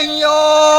哎呦！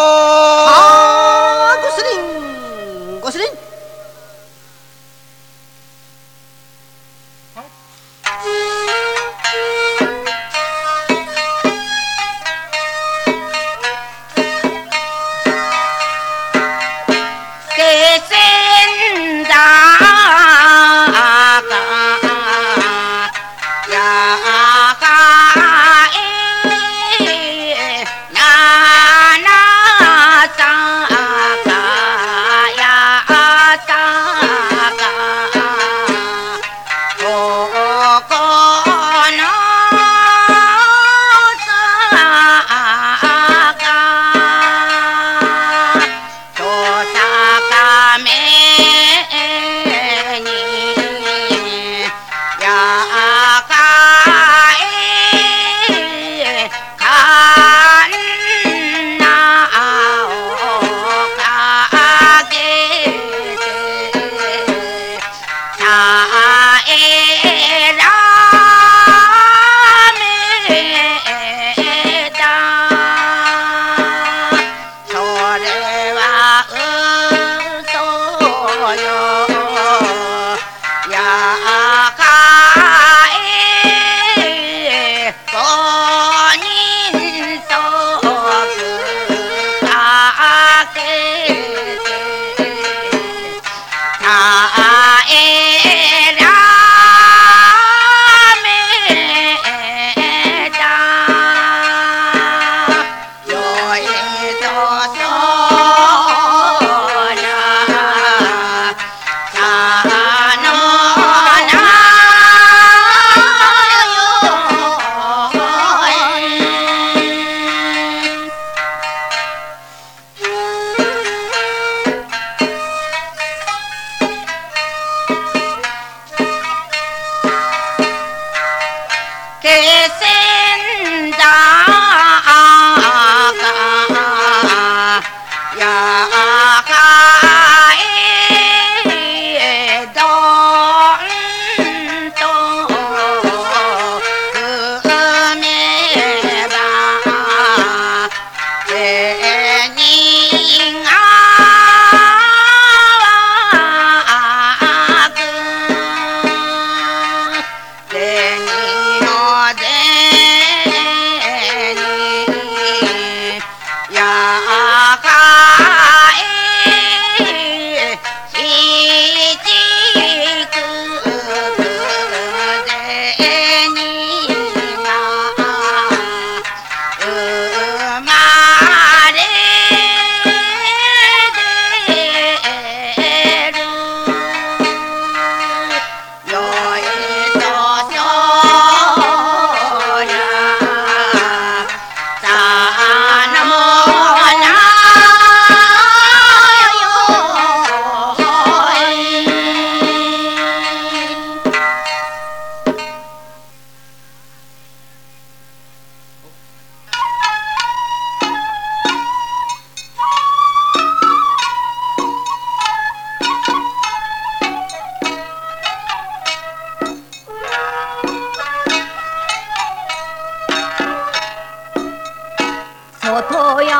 元山街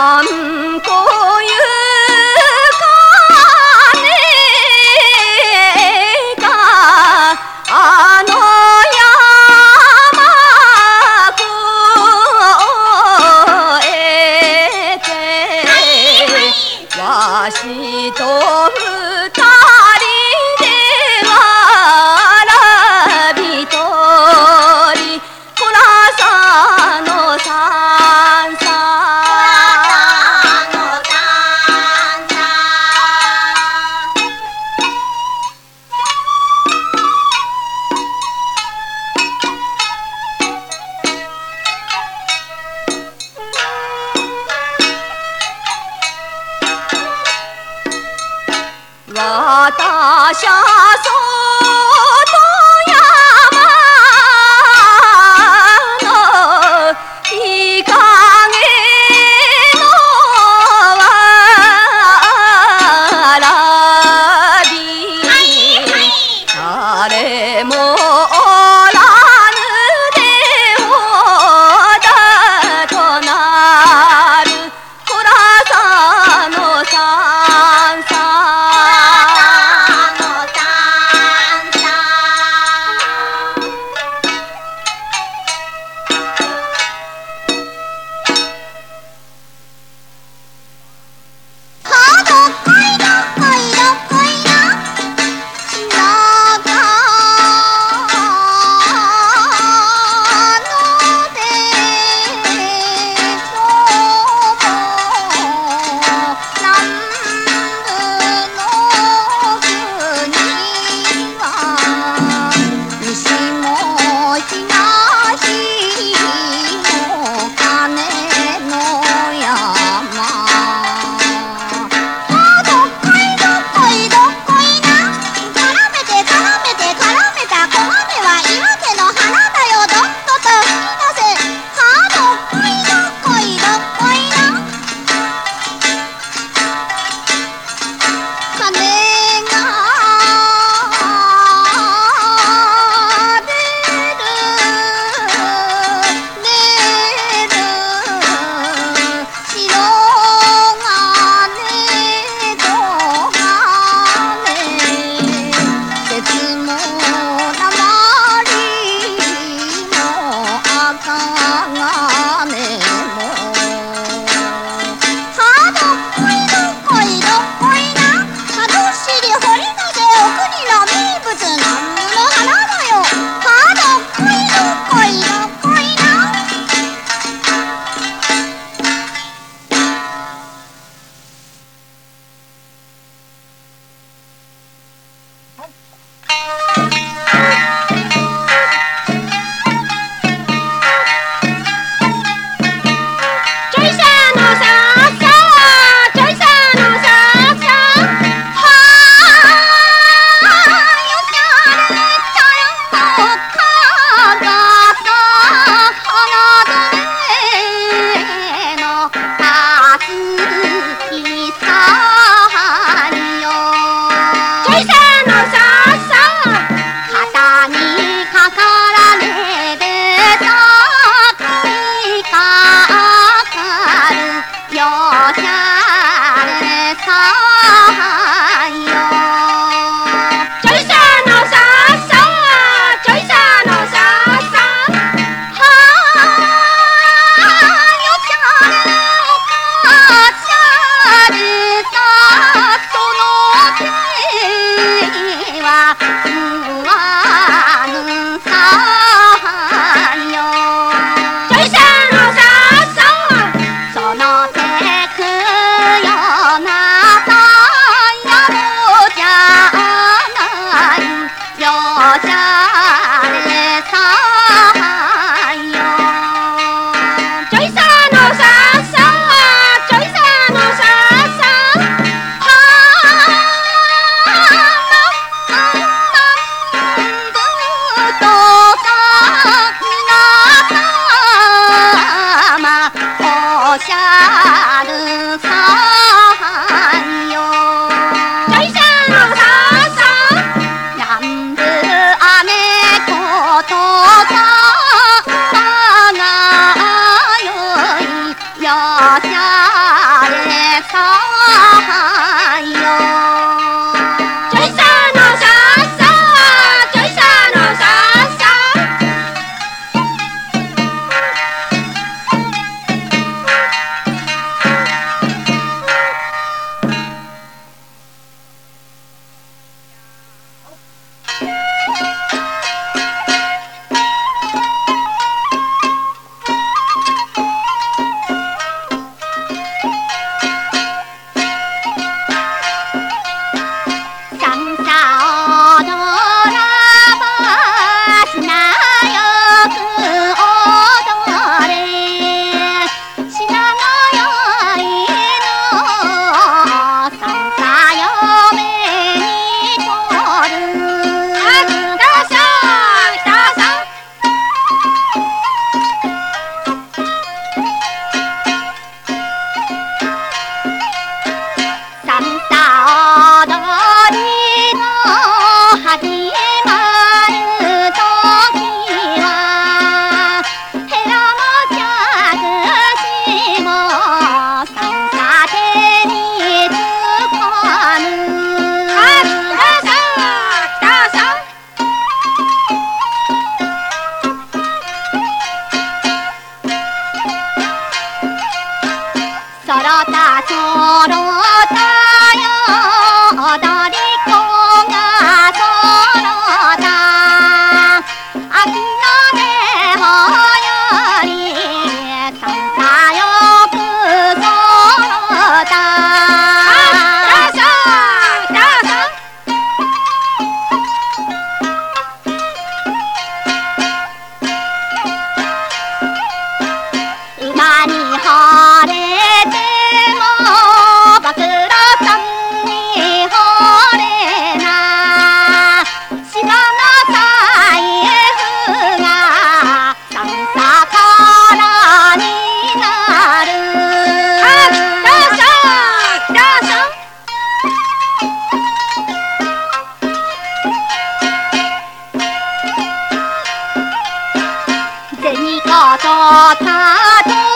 on 想。诶你搞到他的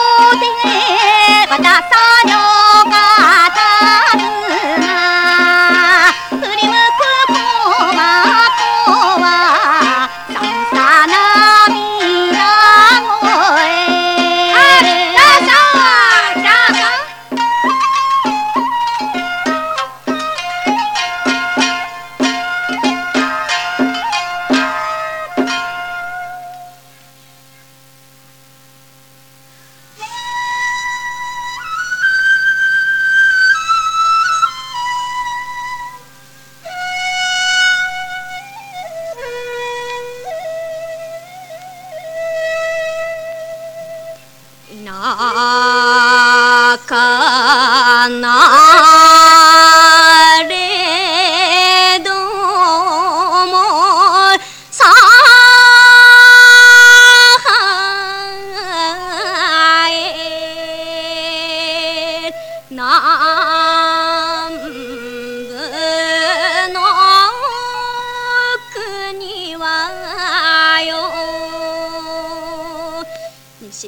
し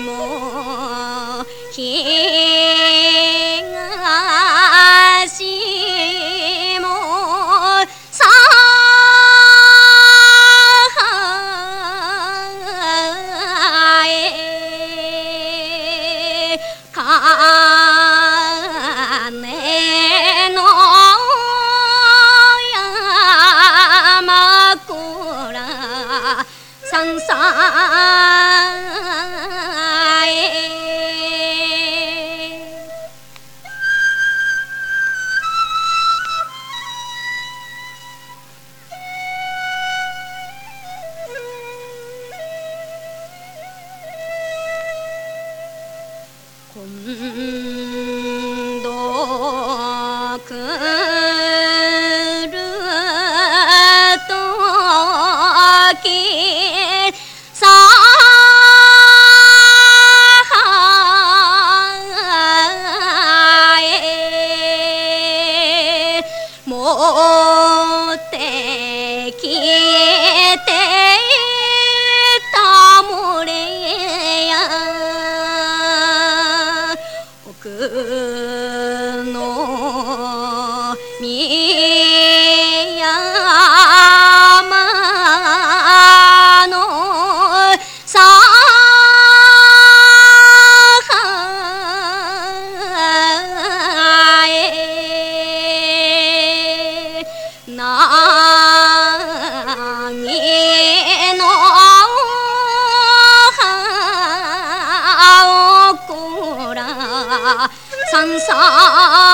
もひ啊啊啊